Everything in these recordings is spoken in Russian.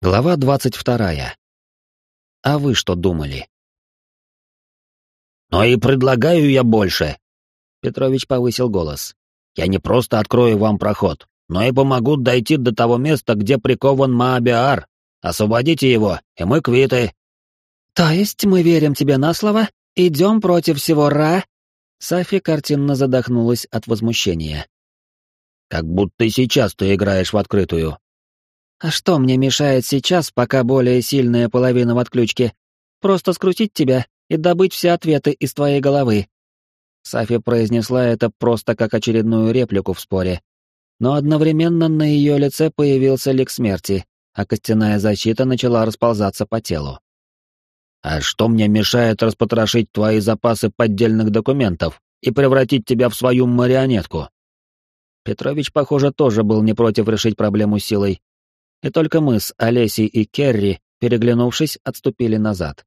Глава двадцать вторая. А вы что думали? «Но и предлагаю я больше!» Петрович повысил голос. «Я не просто открою вам проход, но и помогу дойти до того места, где прикован Маабиар. Освободите его, и мы квиты». «То есть мы верим тебе на слово? Идем против всего Ра?» Сафи картинно задохнулась от возмущения. «Как будто сейчас ты играешь в открытую», а что мне мешает сейчас, пока более сильная половина в отключке? Просто скрутить тебя и добыть все ответы из твоей головы. Сафи произнесла это просто как очередную реплику в споре. Но одновременно на ее лице появился лик смерти, а костяная защита начала расползаться по телу. «А что мне мешает распотрошить твои запасы поддельных документов и превратить тебя в свою марионетку?» Петрович, похоже, тоже был не против решить проблему силой, и только мы с Олесей и Керри, переглянувшись, отступили назад.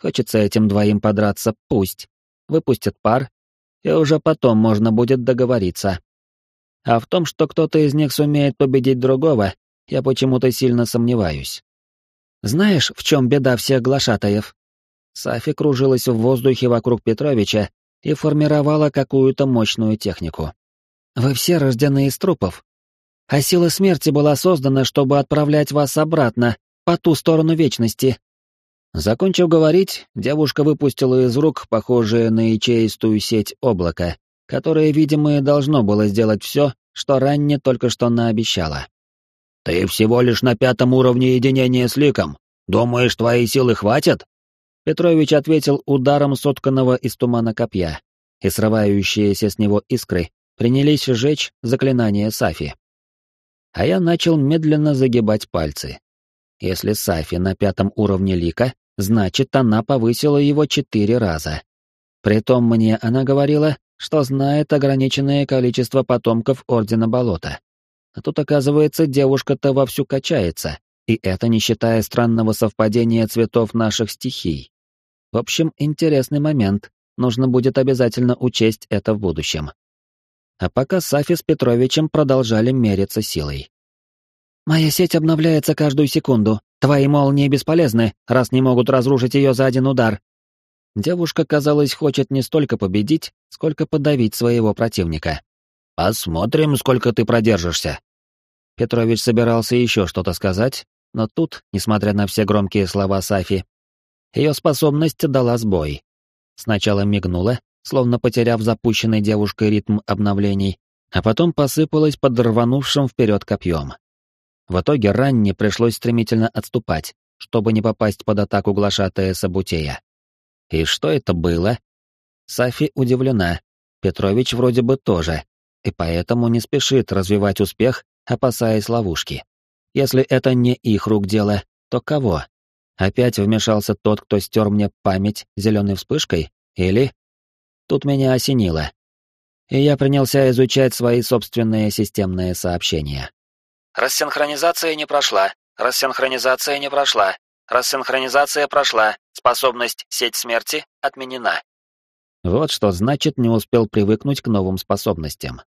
Хочется этим двоим подраться, пусть. Выпустят пар, и уже потом можно будет договориться. А в том, что кто-то из них сумеет победить другого, я почему-то сильно сомневаюсь. Знаешь, в чем беда всех глашатаев? Сафи кружилась в воздухе вокруг Петровича и формировала какую-то мощную технику. Вы все рождены из трупов, а сила смерти была создана, чтобы отправлять вас обратно, по ту сторону вечности». Закончив говорить, девушка выпустила из рук похожее на ячеистую сеть облака, которое, видимо, должно было сделать все, что ранее только что наобещала. «Ты всего лишь на пятом уровне единения с ликом. Думаешь, твоей силы хватит?» Петрович ответил ударом сотканного из тумана копья, и срывающиеся с него искры принялись сжечь заклинание Сафи а я начал медленно загибать пальцы. Если Сафи на пятом уровне лика, значит, она повысила его четыре раза. Притом мне она говорила, что знает ограниченное количество потомков Ордена Болота. А тут, оказывается, девушка-то вовсю качается, и это не считая странного совпадения цветов наших стихий. В общем, интересный момент, нужно будет обязательно учесть это в будущем а пока Сафи с Петровичем продолжали мериться силой. «Моя сеть обновляется каждую секунду. Твои молнии бесполезны, раз не могут разрушить ее за один удар». Девушка, казалось, хочет не столько победить, сколько подавить своего противника. «Посмотрим, сколько ты продержишься». Петрович собирался еще что-то сказать, но тут, несмотря на все громкие слова Сафи, ее способность дала сбой. Сначала мигнула, словно потеряв запущенный девушкой ритм обновлений, а потом посыпалась под рванувшим вперед копьем. В итоге ранне пришлось стремительно отступать, чтобы не попасть под атаку глашатая Сабутея. И что это было? Сафи удивлена, Петрович вроде бы тоже, и поэтому не спешит развивать успех, опасаясь ловушки. Если это не их рук дело, то кого? Опять вмешался тот, кто стер мне память зеленой вспышкой? Или... Тут меня осенило. И я принялся изучать свои собственные системные сообщения. Рассинхронизация не прошла. Рассинхронизация не прошла. Рассинхронизация прошла. Способность сеть смерти отменена. Вот что значит не успел привыкнуть к новым способностям.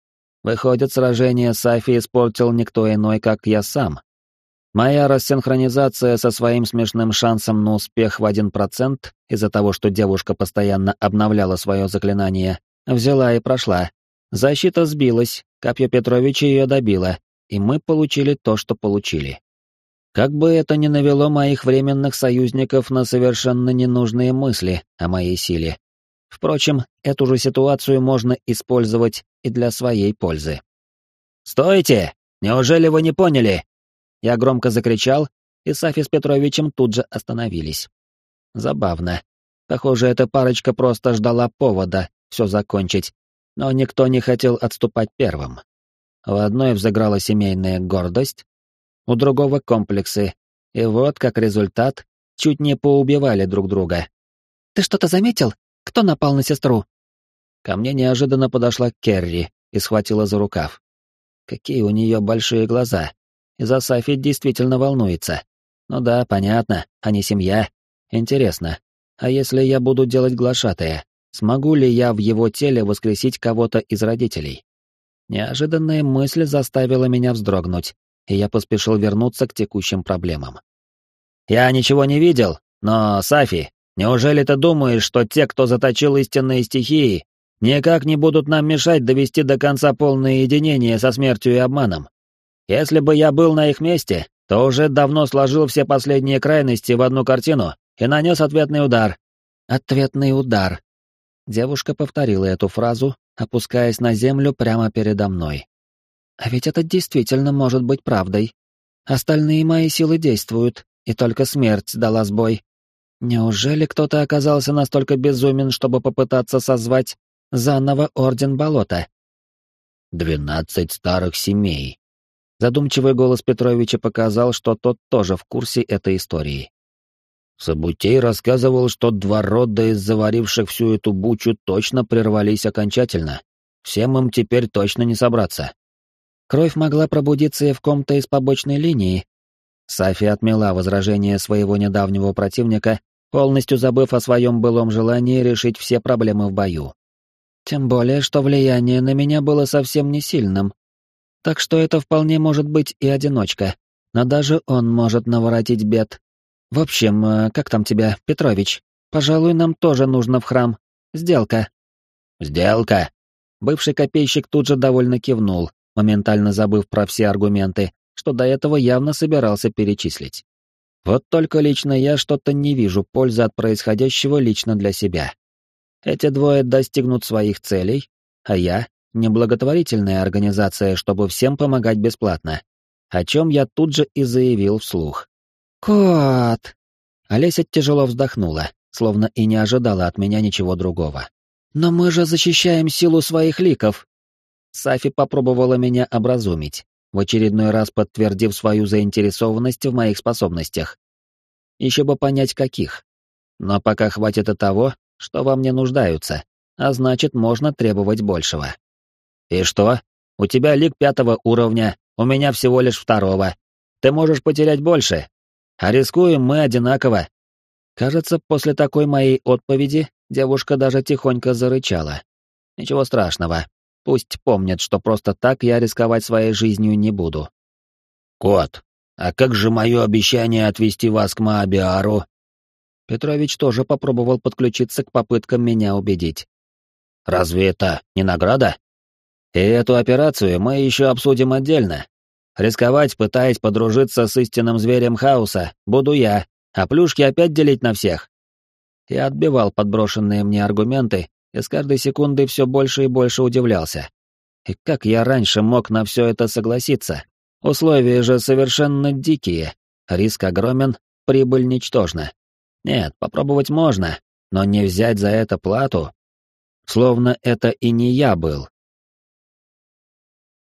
Выходит, сражение с Афи испортил никто иной, как я сам. Моя рассинхронизация со своим смешным шансом на успех в один процент из-за того, что девушка постоянно обновляла свое заклинание, взяла и прошла. Защита сбилась, копье Петровича ее добило, и мы получили то, что получили. Как бы это ни навело моих временных союзников на совершенно ненужные мысли о моей силе. Впрочем, эту же ситуацию можно использовать и для своей пользы. «Стойте! Неужели вы не поняли? Я громко закричал, и Сафи с Петровичем тут же остановились. Забавно. Похоже, эта парочка просто ждала повода все закончить, но никто не хотел отступать первым. У одной взыграла семейная гордость, у другого — комплексы, и вот, как результат, чуть не поубивали друг друга. «Ты что-то заметил? Кто напал на сестру?» Ко мне неожиданно подошла Керри и схватила за рукав. Какие у нее большие глаза, из-за Сафи действительно волнуется. Ну да, понятно, они семья. Интересно, а если я буду делать глашатая, смогу ли я в его теле воскресить кого-то из родителей? Неожиданная мысль заставила меня вздрогнуть, и я поспешил вернуться к текущим проблемам. «Я ничего не видел, но, Сафи, неужели ты думаешь, что те, кто заточил истинные стихии, никак не будут нам мешать довести до конца полное единение со смертью и обманом? Если бы я был на их месте, то уже давно сложил все последние крайности в одну картину и нанес ответный удар». «Ответный удар». Девушка повторила эту фразу, опускаясь на землю прямо передо мной. А ведь это действительно может быть правдой. Остальные мои силы действуют, и только смерть дала сбой. Неужели кто-то оказался настолько безумен, чтобы попытаться созвать заново Орден Болота? «Двенадцать старых семей». Задумчивый голос Петровича показал, что тот тоже в курсе этой истории. Сабутей рассказывал, что два рода из заваривших всю эту бучу точно прервались окончательно. Всем им теперь точно не собраться. Кровь могла пробудиться и в ком-то из побочной линии. Сафи отмела возражение своего недавнего противника, полностью забыв о своем былом желании решить все проблемы в бою. Тем более, что влияние на меня было совсем не сильным. Так что это вполне может быть и одиночка, но даже он может наворотить бед. В общем, э, как там тебя, Петрович? Пожалуй, нам тоже нужно в храм. Сделка. Сделка. Бывший копейщик тут же довольно кивнул, моментально забыв про все аргументы, что до этого явно собирался перечислить. Вот только лично я что-то не вижу пользы от происходящего лично для себя. Эти двое достигнут своих целей, а я — неблаготворительная организация, чтобы всем помогать бесплатно, о чем я тут же и заявил вслух. «Кот!» Олеся тяжело вздохнула, словно и не ожидала от меня ничего другого. «Но мы же защищаем силу своих ликов!» Сафи попробовала меня образумить, в очередной раз подтвердив свою заинтересованность в моих способностях. Еще бы понять, каких. Но пока хватит и того, что во мне нуждаются, а значит, можно требовать большего. И что? У тебя лик пятого уровня, у меня всего лишь второго. Ты можешь потерять больше. А рискуем мы одинаково. Кажется, после такой моей отповеди девушка даже тихонько зарычала. Ничего страшного. Пусть помнят, что просто так я рисковать своей жизнью не буду. «Кот, а как же мое обещание отвезти вас к Маабиару?» Петрович тоже попробовал подключиться к попыткам меня убедить. «Разве это не награда?» «И эту операцию мы еще обсудим отдельно. Рисковать, пытаясь подружиться с истинным зверем хаоса, буду я, а плюшки опять делить на всех». Я отбивал подброшенные мне аргументы и с каждой секундой все больше и больше удивлялся. И как я раньше мог на все это согласиться? Условия же совершенно дикие. Риск огромен, прибыль ничтожна. Нет, попробовать можно, но не взять за это плату. Словно это и не я был,